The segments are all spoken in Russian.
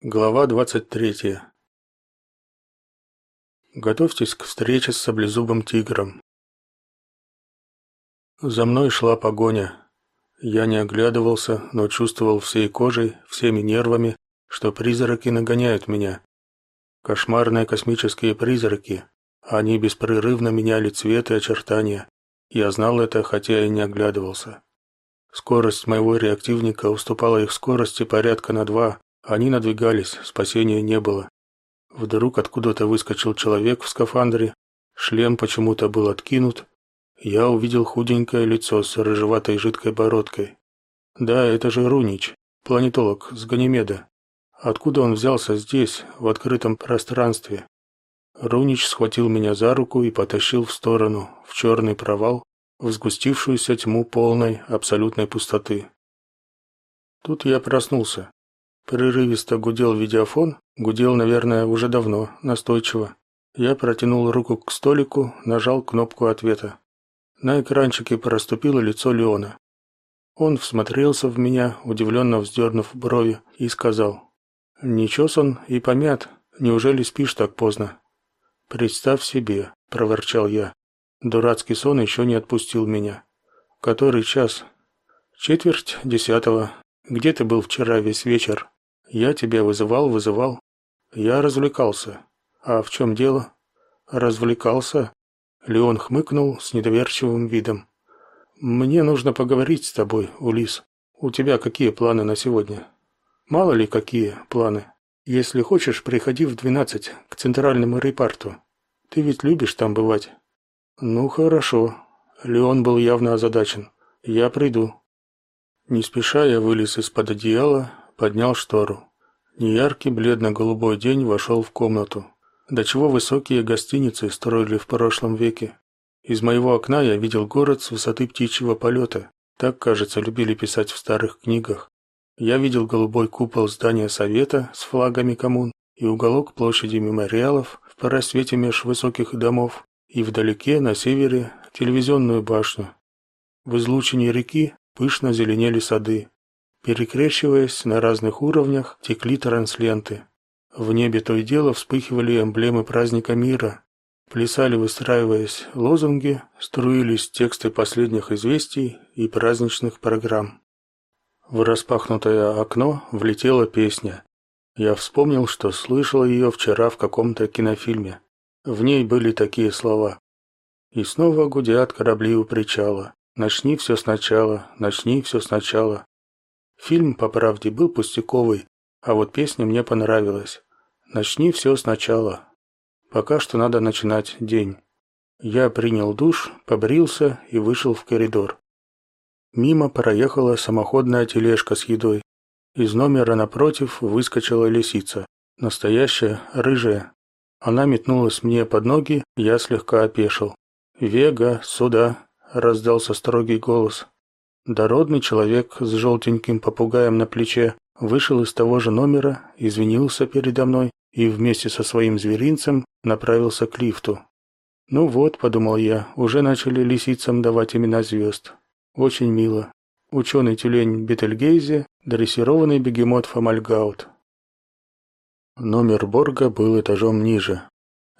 Глава 23. Готовьтесь к встрече с саблезубым тигром. За мной шла погоня. Я не оглядывался, но чувствовал всей кожей, всеми нервами, что призраки нагоняют меня. Кошмарные космические призраки. Они беспрерывно меняли цвет и очертания. Я знал это, хотя и не оглядывался. Скорость моего реактивника уступала их скорости порядка на два, они надвигались, спасения не было. Вдруг откуда-то выскочил человек в скафандре, шлем почему-то был откинут. Я увидел худенькое лицо с рыжеватой жидкой бородкой. Да, это же Рунич, планетолог с Ганимеда. Откуда он взялся здесь, в открытом пространстве? Рунич схватил меня за руку и потащил в сторону, в черный провал, в сгустившуюся тьму полной, абсолютной пустоты. Тут я проснулся. Прерывисто гудел видеофон, гудел, наверное, уже давно, настойчиво. Я протянул руку к столику, нажал кнопку ответа. На экранчике проступило лицо Леона. Он всмотрелся в меня, удивленно вздернув брови, и сказал: "Не чесан и помят. Неужели спишь так поздно?" "Представь себе", проворчал я. Дурацкий сон еще не отпустил меня. "Который час?" "Четверть десятого. Где ты был вчера весь вечер?" Я тебя вызывал, вызывал. Я развлекался. А в чем дело? Развлекался? Леон хмыкнул с недоверчивым видом. Мне нужно поговорить с тобой, Улис. У тебя какие планы на сегодня? Мало ли какие планы. Если хочешь, приходи в двенадцать к центральному репарту. Ты ведь любишь там бывать. Ну хорошо. Леон был явно озадачен. Я приду. Не спеша я вылез из-под одеяла, поднял штору. Неяркий бледно-голубой день вошел в комнату. До чего высокие гостиницы строили в прошлом веке. Из моего окна я видел город с высоты птичьего полета. Так, кажется, любили писать в старых книгах. Я видел голубой купол здания совета с флагами коммун и уголок площади мемориалов в просвете меж высоких домов, и вдалеке, на севере, телевизионную башню. В излучине реки пышно зеленели сады, Перекрещиваясь на разных уровнях, текли трансленты. В небе то и дело вспыхивали эмблемы праздника мира. Плясали, выстраиваясь, лозунги, струились тексты последних известий и праздничных программ. В распахнутое окно влетела песня. Я вспомнил, что слышал ее вчера в каком-то кинофильме. В ней были такие слова: "И снова гудят корабли у причала. Начни все сначала, начни все сначала. Фильм, по правде, был пустяковый, а вот песня мне понравилась. Начни все сначала. Пока что надо начинать день. Я принял душ, побрился и вышел в коридор. Мимо проехала самоходная тележка с едой. Из номера напротив выскочила лисица, настоящая, рыжая. Она метнулась мне под ноги, я слегка опешил. "Вега, сюда", раздался строгий голос. Дородный человек с желтеньким попугаем на плече вышел из того же номера, извинился передо мной и вместе со своим зверинцем направился к лифту. Ну вот, подумал я, уже начали лисицам давать имена звезд. Очень мило. Ученый тюлень Бетельгейзе, дрессированный бегемот Фомальгаут. Номер Борга был этажом ниже.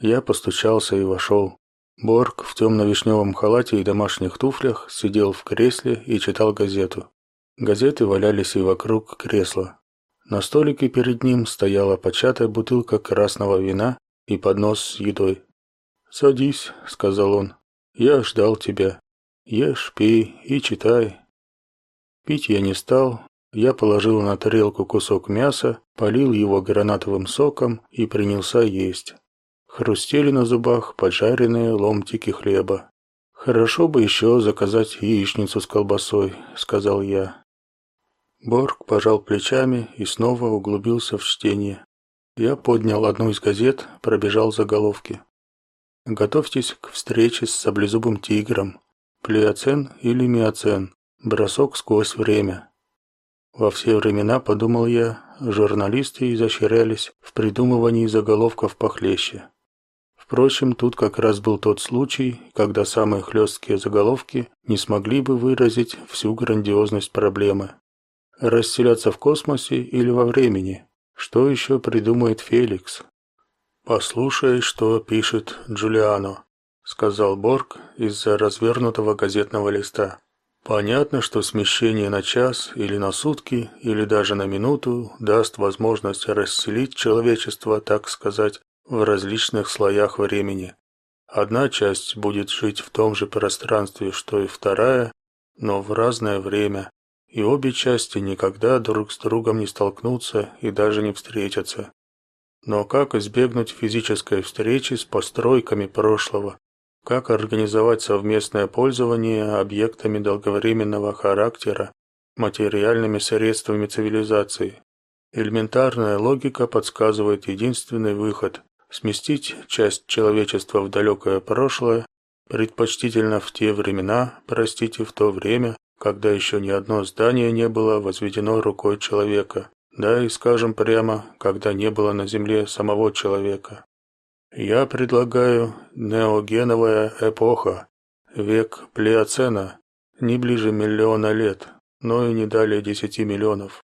Я постучался и вошел. Борг в темно-вишневом халате и домашних туфлях сидел в кресле и читал газету. Газеты валялись и вокруг кресла. На столике перед ним стояла початая бутылка красного вина и поднос с едой. "Садись", сказал он. "Я ждал тебя. Ешь, пей и читай". Пить я не стал. Я положил на тарелку кусок мяса, полил его гранатовым соком и принялся есть. Хрустели на зубах поджаренные ломтики хлеба. Хорошо бы еще заказать яичницу с колбасой, сказал я. Борг пожал плечами и снова углубился в чтение. Я поднял одну из газет, пробежал заголовки. Готовьтесь к встрече с саблезубым тигром. Плеоцен или миоцен. Бросок сквозь время. Во все времена, подумал я, журналисты изощрялись в придумывании заголовков похлеще. Впрочем, тут как раз был тот случай, когда самые хлесткие заголовки не смогли бы выразить всю грандиозность проблемы. Расселяться в космосе или во времени? Что еще придумает Феликс? Послушай, что пишет Джулиано, сказал Борг из-за развернутого газетного листа. Понятно, что смещение на час или на сутки, или даже на минуту даст возможность расселить человечество, так сказать, в различных слоях времени. Одна часть будет жить в том же пространстве, что и вторая, но в разное время, и обе части никогда друг с другом не столкнутся и даже не встретятся. Но как избегнуть физической встречи с постройками прошлого? Как организовать совместное пользование объектами долговременного характера, материальными средствами цивилизации? Элементарная логика подсказывает единственный выход – сместить часть человечества в далекое прошлое, предпочтительно в те времена, простите, в то время, когда еще ни одно здание не было возведено рукой человека, да и скажем прямо, когда не было на земле самого человека. Я предлагаю неогеновая эпоха, век плеоцена, не ближе миллиона лет, но и не далее десяти миллионов.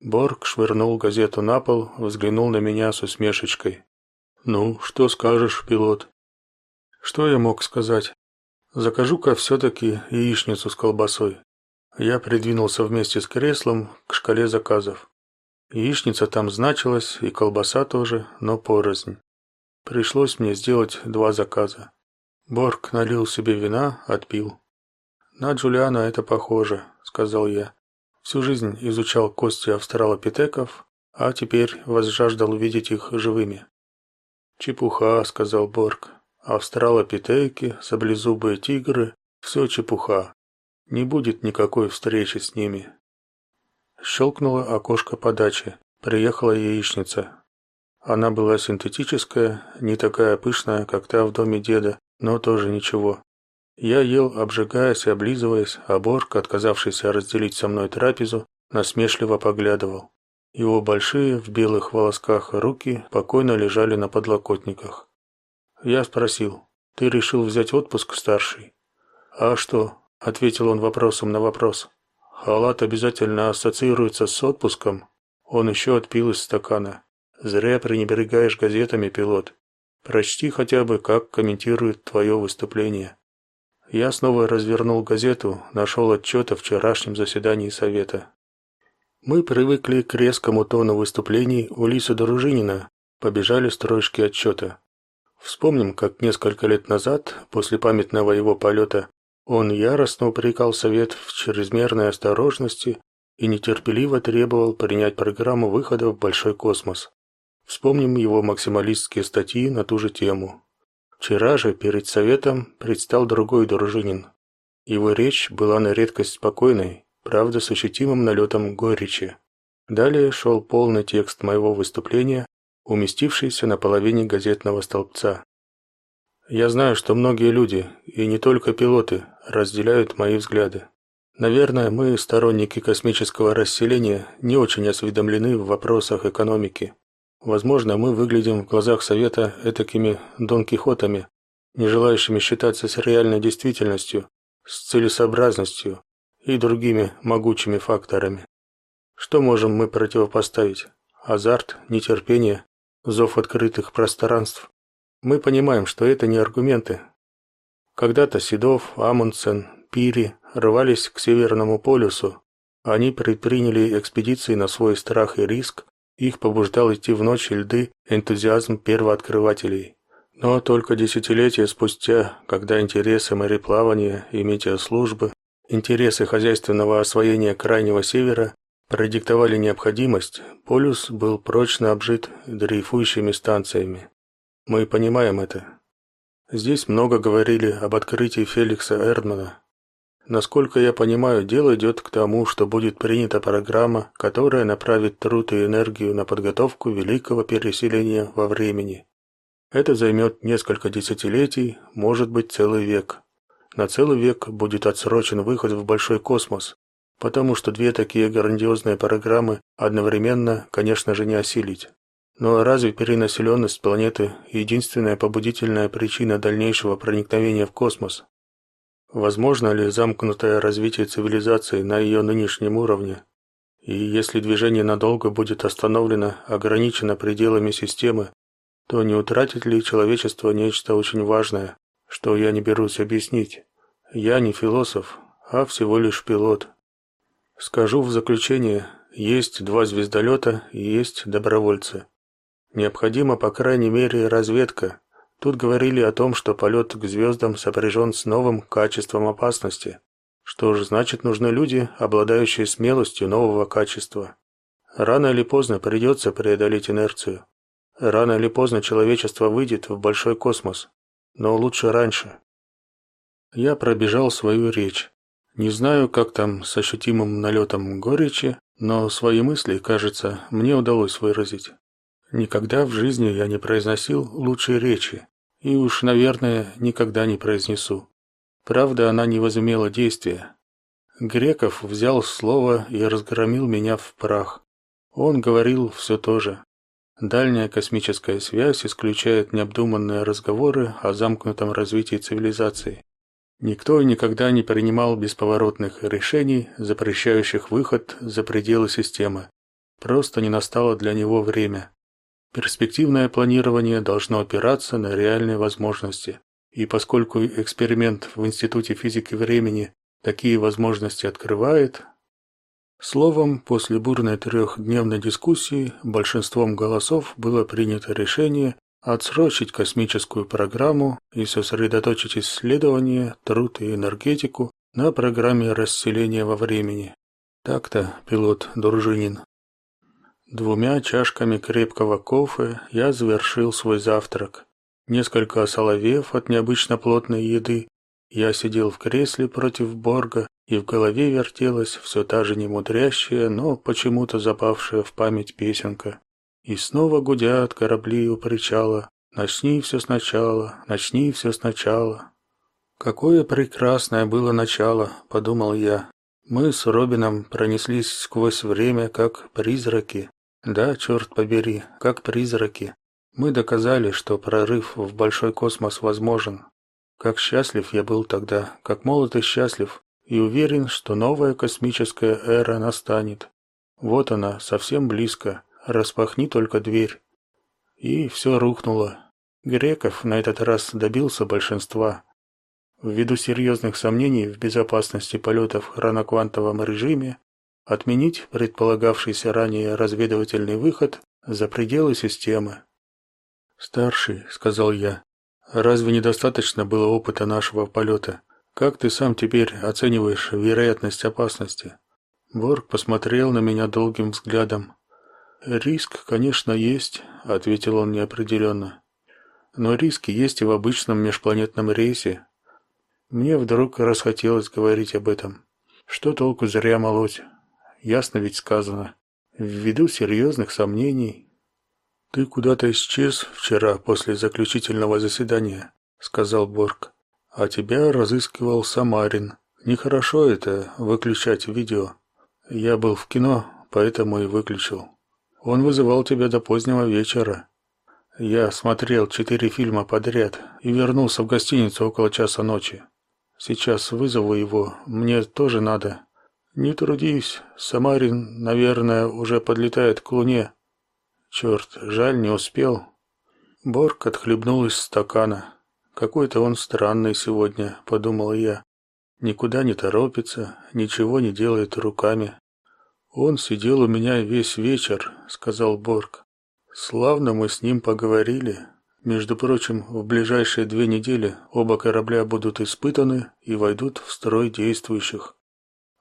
Борг швырнул газету на пол, взглянул на меня с усмешечкой. Ну, что скажешь, пилот? Что я мог сказать? Закажу-ка все-таки яичницу с колбасой. Я придвинулся вместе с креслом к шкале заказов. Яичница там значилась, и колбаса тоже, но порознь. Пришлось мне сделать два заказа. Борг налил себе вина, отпил. На Джулиана это похоже, сказал я. Всю жизнь изучал кости австралопитеков, а теперь возжаждал увидеть их живыми. Чепуха, сказал Борг. Австралопитеки, саблезубые тигры все чепуха. Не будет никакой встречи с ними. Щелкнуло окошко подачи. Приехала яичница. Она была синтетическая, не такая пышная, как та в доме деда, но тоже ничего. Я ел, обжигаясь и облизываясь, а Борг, отказавшийся разделить со мной трапезу, насмешливо поглядывал. Его большие в белых волосках руки покойно лежали на подлокотниках. Я спросил: "Ты решил взять отпуск, старший?" "А что?" ответил он вопросом на вопрос. "Халат обязательно ассоциируется с отпуском". Он еще отпил из стакана. Зря пренебрегаешь газетами, пилот. Прочти хотя бы, как комментируют твое выступление. Я снова развернул газету, нашел отчет о вчерашнем заседании совета. Мы привыкли к резкому тону выступлений Улиса Дружинина, побежали строчки отчета. Вспомним, как несколько лет назад, после памятного его полета, он яростно упрекал совет в чрезмерной осторожности и нетерпеливо требовал принять программу выхода в большой космос. Вспомним его максималистские статьи на ту же тему. Вчера же перед советом предстал другой дружинин. Его речь была на редкость спокойной, правда с ощутимым налетом горечи. Далее шел полный текст моего выступления, уместившийся на половине газетного столбца. Я знаю, что многие люди, и не только пилоты, разделяют мои взгляды. Наверное, мы, сторонники космического расселения, не очень осведомлены в вопросах экономики. Возможно, мы выглядим в глазах совета этакими Дон Кихотами, не желающими считаться с реальной действительностью, с целесообразностью и другими могучими факторами. Что можем мы противопоставить? Азарт, нетерпение, зов открытых пространств. Мы понимаем, что это не аргументы. Когда-то Седов, Амундсен, Пири рвались к Северному полюсу. Они предприняли экспедиции на свой страх и риск, их побуждал идти в ночь льды энтузиазм первооткрывателей. Но только десятилетия спустя, когда интересы мореплавания и метеослужбы, интересы хозяйственного освоения крайнего севера продиктовали необходимость, полюс был прочно обжит дрейфующими станциями. Мы понимаем это. Здесь много говорили об открытии Феликса Эрдмана, Насколько я понимаю, дело идет к тому, что будет принята программа, которая направит труд и энергию на подготовку великого переселения во времени. Это займет несколько десятилетий, может быть, целый век. На целый век будет отсрочен выход в большой космос, потому что две такие грандиозные программы одновременно, конечно же, не осилить. Но разве перенаселенность планеты единственная побудительная причина дальнейшего проникновения в космос? Возможно ли замкнутое развитие цивилизации на ее нынешнем уровне? И если движение надолго будет остановлено, ограничено пределами системы, то не утратит ли человечество нечто очень важное, что я не берусь объяснить? Я не философ, а всего лишь пилот. Скажу в заключение, есть два звездолета и есть добровольцы. Необходима, по крайней мере, разведка. Тут говорили о том, что полет к звездам сопряжен с новым качеством опасности. Что же значит нужны люди, обладающие смелостью нового качества? Рано или поздно придется преодолеть инерцию. Рано или поздно человечество выйдет в большой космос, но лучше раньше. Я пробежал свою речь. Не знаю, как там с ощутимым налетом горечи, но свои мысли, кажется, мне удалось выразить. Никогда в жизни я не произносил лучшей речи, и уж, наверное, никогда не произнесу. Правда, она не возымела действия. Греков взял слово и разгромил меня в прах. Он говорил все то же. Дальняя космическая связь исключает необдуманные разговоры о замкнутом развитии цивилизации. Никто никогда не принимал бесповоротных решений, запрещающих выход за пределы системы. Просто не настало для него время. Перспективное планирование должно опираться на реальные возможности. И поскольку эксперимент в Институте физики времени такие возможности открывает, словом, после бурной трехдневной дискуссии большинством голосов было принято решение отсрочить космическую программу и сосредоточить исследования, труд и энергетику на программе расселения во времени. Так-то, пилот Дружинин. Двумя чашками крепкого кофе я завершил свой завтрак. Несколько осоловев от необычно плотной еды, я сидел в кресле против Борга, и в голове вертелась все та же немудрящая, но почему-то запавшая в память песенка. И снова гудят корабли у причала. Начни все сначала, начни все сначала. Какое прекрасное было начало, подумал я. Мы с Робином пронеслись сквозь время как призраки, да, черт побери, как призраки. Мы доказали, что прорыв в большой космос возможен. Как счастлив я был тогда, как молод и счастлив, и уверен, что новая космическая эра настанет. Вот она, совсем близко. Распахни только дверь. И все рухнуло. Греков на этот раз добился большинства. Ввиду серьезных сомнений в безопасности полетов в хроноквантовом режиме, отменить предполагавшийся ранее разведывательный выход за пределы системы. «Старший», — сказал я, — «разве недостаточно было опыта нашего полета? Как ты сам теперь оцениваешь вероятность опасности?» Борг посмотрел на меня долгим взглядом. «Риск, конечно, есть», — ответил он неопределенно. «Но риски есть и в обычном межпланетном рейсе». Мне вдруг расхотелось говорить об этом. Что толку зря молоть? ясно ведь сказано. Ввиду серьезных сомнений. Ты куда-то исчез вчера после заключительного заседания, сказал Борг. А тебя разыскивал Самарин. Нехорошо это выключать видео. Я был в кино, поэтому и выключил. Он вызывал тебя до позднего вечера. Я смотрел четыре фильма подряд и вернулся в гостиницу около часа ночи. Сейчас вызову его, мне тоже надо. Не трудись, Самарин, наверное, уже подлетает к луне. Черт, жаль, не успел. Борг отхлебнул из стакана. Какой-то он странный сегодня, подумал я. Никуда не торопится, ничего не делает руками. Он сидел у меня весь вечер, сказал Борг. Славно мы с ним поговорили. Между прочим, в ближайшие две недели оба корабля будут испытаны и войдут в строй действующих.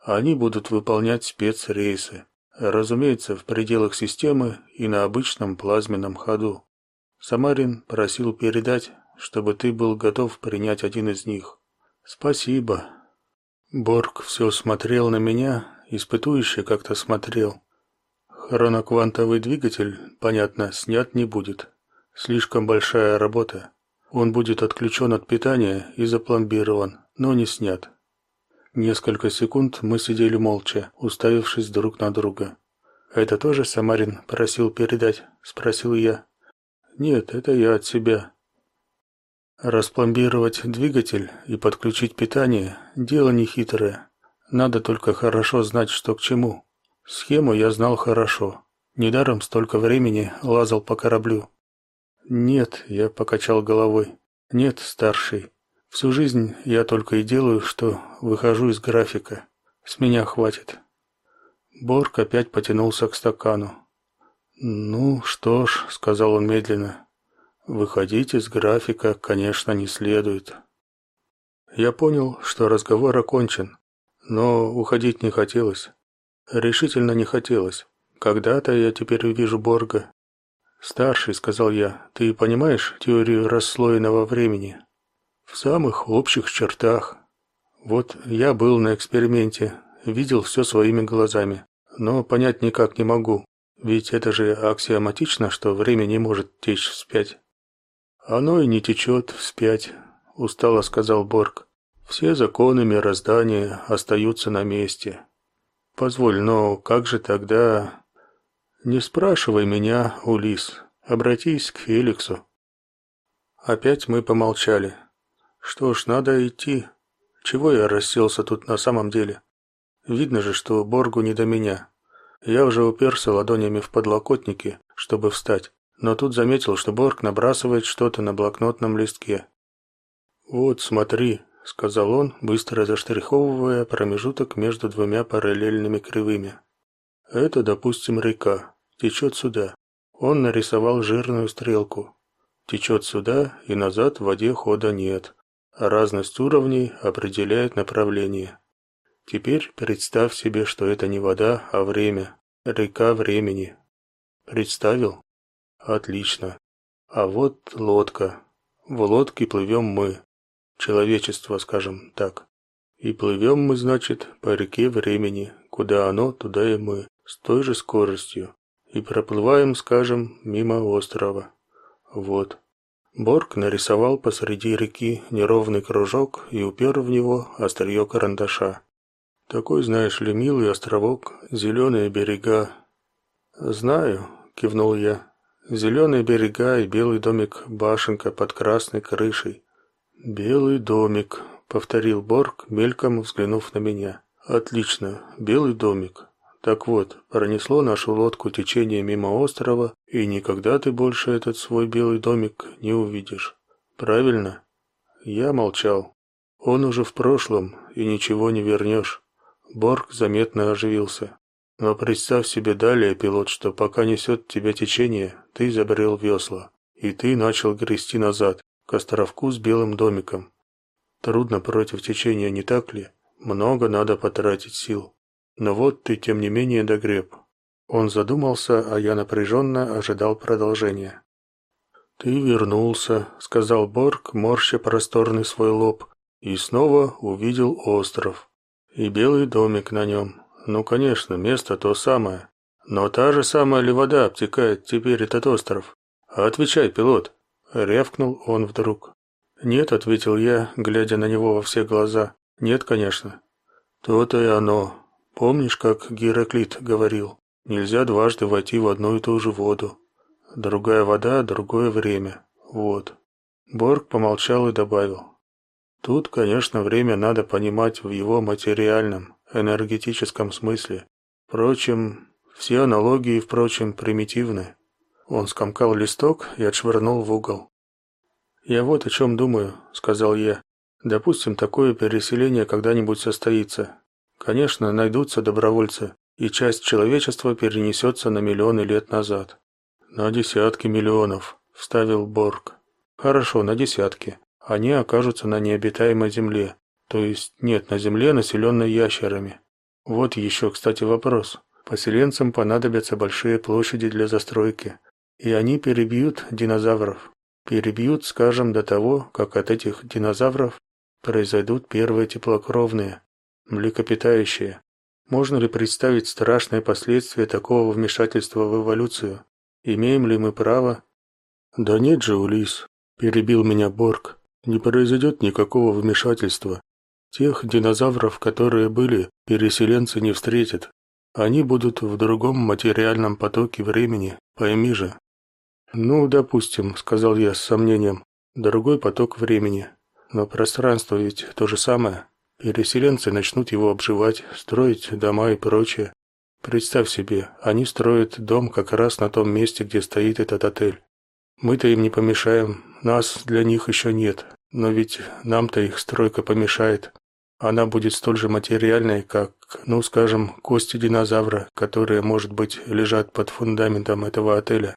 Они будут выполнять спецрейсы, разумеется, в пределах системы и на обычном плазменном ходу. Самарин просил передать, чтобы ты был готов принять один из них. Спасибо. Борг все смотрел на меня, испытующе как-то смотрел. Хроноквантовый двигатель, понятно, снят не будет. Слишком большая работа. Он будет отключен от питания и запломбирован, но не снят. Несколько секунд мы сидели молча, уставившись друг на друга. «Это тоже Самарин просил передать?» – спросил я. «Нет, это я от себя». Распломбировать двигатель и подключить питание – дело нехитрое. Надо только хорошо знать, что к чему. Схему я знал хорошо. Недаром столько времени лазал по кораблю. Нет, я покачал головой. Нет, старший. Всю жизнь я только и делаю, что выхожу из графика. С меня хватит. Борг опять потянулся к стакану. Ну, что ж, сказал он медленно. Выходить из графика, конечно, не следует. Я понял, что разговор окончен, но уходить не хотелось. Решительно не хотелось. Когда-то я теперь вижу Борга. Старший, сказал я, ты понимаешь теорию расслоенного времени? В самых общих чертах. Вот я был на эксперименте, видел все своими глазами, но понять никак не могу. Ведь это же аксиоматично, что время не может течь вспять. Оно и не течет вспять, устало сказал Борг. Все законы мироздания остаются на месте. Позволь, но как же тогда Не спрашивай меня, Улис. Обратись к Феликсу. Опять мы помолчали. Что ж, надо идти. Чего я расселся тут на самом деле? Видно же, что Боргу не до меня. Я уже уперся ладонями в подлокотники, чтобы встать, но тут заметил, что Борг набрасывает что-то на блокнотном листке. Вот, смотри, сказал он, быстро заштриховывая промежуток между двумя параллельными кривыми. Это, допустим, река. Течет сюда. Он нарисовал жирную стрелку. Течет сюда и назад в воде хода нет. А разность уровней определяет направление. Теперь представь себе, что это не вода, а время. Река времени. Представил? Отлично. А вот лодка. В лодке плывем мы. Человечество, скажем так. И плывем мы, значит, по реке времени. Куда оно, туда и мы. С той же скоростью. И проплываем, скажем, мимо острова. Вот. Борг нарисовал посреди реки неровный кружок и упер в него острие карандаша. Такой, знаешь ли, милый островок, зеленые берега. Знаю, кивнул я. Зеленые берега и белый домик башенка под красной крышей. Белый домик, повторил Борг, мельком взглянув на меня. Отлично, белый домик. Так вот, пронесло нашу лодку течение мимо острова, и никогда ты больше этот свой белый домик не увидишь. Правильно? Я молчал. Он уже в прошлом, и ничего не вернешь. Борг заметно оживился. Но представь себе далее, пилот, что пока несет тебя течение, ты забрел весла, и ты начал грести назад, к островку с белым домиком. Трудно против течения, не так ли? Много надо потратить сил. Но вот ты, тем не менее, догреб. Он задумался, а я напряженно ожидал продолжения. «Ты вернулся», — сказал Борг, морща просторный свой лоб, и снова увидел остров. И белый домик на нем. Ну, конечно, место то самое. Но та же самая ли вода обтекает теперь этот остров? Отвечай, пилот, рявкнул он вдруг. Нет, ответил я, глядя на него во все глаза. Нет, конечно. То-то и оно. Помнишь, как Гераклит говорил: нельзя дважды войти в одну и ту же воду. Другая вода, другое время. Вот. Борг помолчал и добавил: Тут, конечно, время надо понимать в его материальном, энергетическом смысле. Впрочем, все аналогии, впрочем, примитивны. Он скомкал листок и отшвырнул в угол. «Я вот о чем думаю», — сказал я. «Допустим, такое переселение когда-нибудь состоится. Конечно, найдутся добровольцы, и часть человечества перенесется на миллионы лет назад». «На десятки миллионов», — вставил Борг. «Хорошо, на десятки они окажутся на необитаемой земле, то есть нет на земле, населенной ящерами. Вот еще, кстати, вопрос. Поселенцам понадобятся большие площади для застройки, и они перебьют динозавров. Перебьют, скажем, до того, как от этих динозавров произойдут первые теплокровные, млекопитающие. Можно ли представить страшные последствия такого вмешательства в эволюцию? Имеем ли мы право? Да нет же, Улис, перебил меня Борг. Не произойдет никакого вмешательства. Тех динозавров, которые были, переселенцы не встретят. Они будут в другом материальном потоке времени, пойми же. Ну, допустим, сказал я с сомнением. Другой поток времени. Но пространство ведь то же самое. Переселенцы начнут его обживать, строить дома и прочее. Представь себе, они строят дом как раз на том месте, где стоит этот отель. Мы-то им не помешаем, нас для них еще нет, но ведь нам-то их стройка помешает. Она будет столь же материальной, как, ну, скажем, кости динозавра, которые, может быть, лежат под фундаментом этого отеля.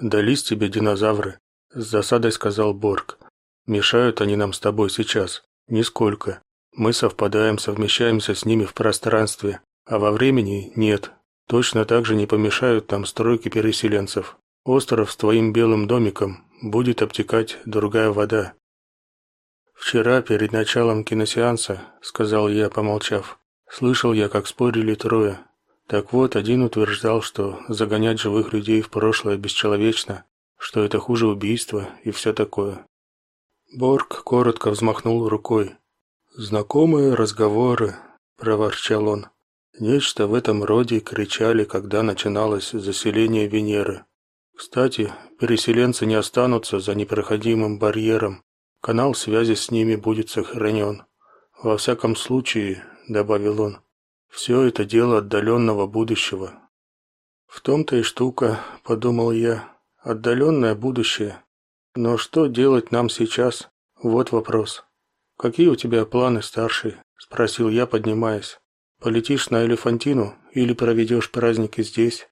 Дались тебе динозавры, с засадой сказал Борг. Мешают они нам с тобой сейчас? Нисколько. Мы совпадаем, совмещаемся с ними в пространстве, а во времени нет. Точно так же не помешают нам стройки переселенцев. Остров с твоим белым домиком будет обтекать другая вода. Вчера перед началом киносеанса, сказал я, помолчав, слышал я, как спорили трое. Так вот, один утверждал, что загонять живых людей в прошлое бесчеловечно, что это хуже убийства и все такое. Борг коротко взмахнул рукой. Знакомые разговоры, проворчал он. Нечто в этом роде кричали, когда начиналось заселение Венеры. Кстати, переселенцы не останутся за непроходимым барьером. Канал связи с ними будет сохранен. Во всяком случае, добавил он, все это дело отдаленного будущего. В том-то и штука, подумал я, отдаленное будущее. Но что делать нам сейчас? Вот вопрос. Какие у тебя планы, старший? спросил я, поднимаясь. Полетишь на Элефантину или проведешь праздники здесь?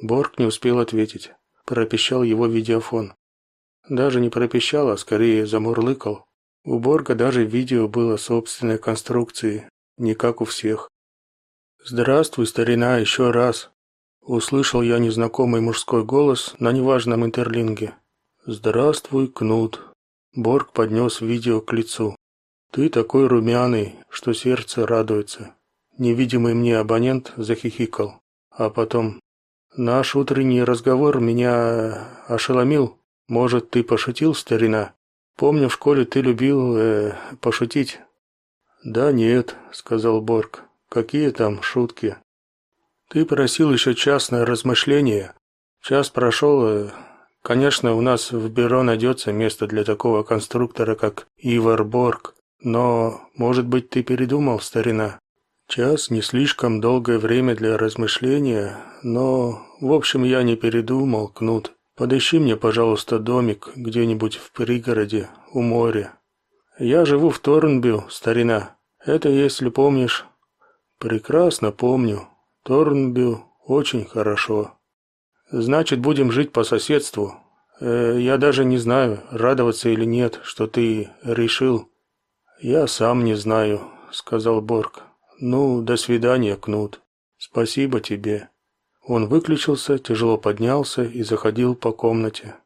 Борг не успел ответить. Пропищал его видеофон. Даже не пропищал, а скорее замурлыкал. У Борга даже видео было собственной конструкции, не как у всех. «Здравствуй, старина, еще раз!» Услышал я незнакомый мужской голос на неважном интерлинге. Здравствуй, Кнут. Борг поднес видео к лицу. Ты такой румяный, что сердце радуется. Невидимый мне абонент захихикал, а потом наш утренний разговор меня ошеломил. Может, ты пошутил, старина? Помню, в школе ты любил э, пошутить. Да нет, сказал Борг. Какие там шутки? Ты просил еще час на размышление. Час прошел, э, Конечно, у нас в бюро найдется место для такого конструктора, как Ивар Борг, но, может быть, ты передумал, старина? Час не слишком долгое время для размышления, но, в общем, я не передумал, Кнут. Подыщи мне, пожалуйста, домик где-нибудь в пригороде, у моря. Я живу в Торнбю, старина. Это, если помнишь. Прекрасно помню. Торнбю очень хорошо. Значит, будем жить по соседству. Э, я даже не знаю, радоваться или нет, что ты решил. Я сам не знаю, сказал Борг. Ну, до свидания, Кнут. Спасибо тебе. Он выключился, тяжело поднялся и заходил по комнате.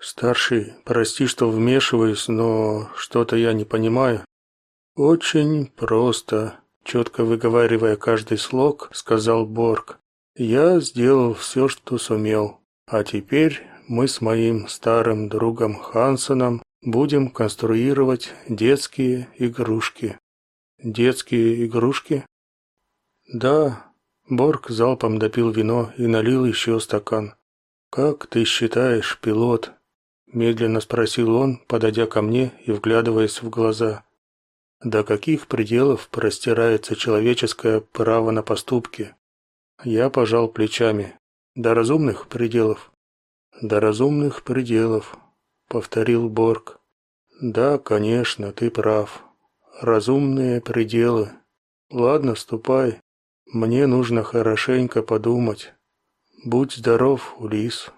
Старший, прости, что вмешиваюсь, но что-то я не понимаю. Очень просто, четко выговаривая каждый слог, сказал Борг. Я сделал все, что сумел. А теперь мы с моим старым другом Хансеном будем конструировать детские игрушки. Детские игрушки? Да. Борг залпом допил вино и налил еще стакан. Как ты считаешь, пилот? медленно спросил он, подойдя ко мне и вглядываясь в глаза. До каких пределов простирается человеческое право на поступки? Я пожал плечами. До разумных пределов. До разумных пределов, повторил Борг. Да, конечно, ты прав. Разумные пределы. Ладно, ступай. Мне нужно хорошенько подумать. Будь здоров, Улис.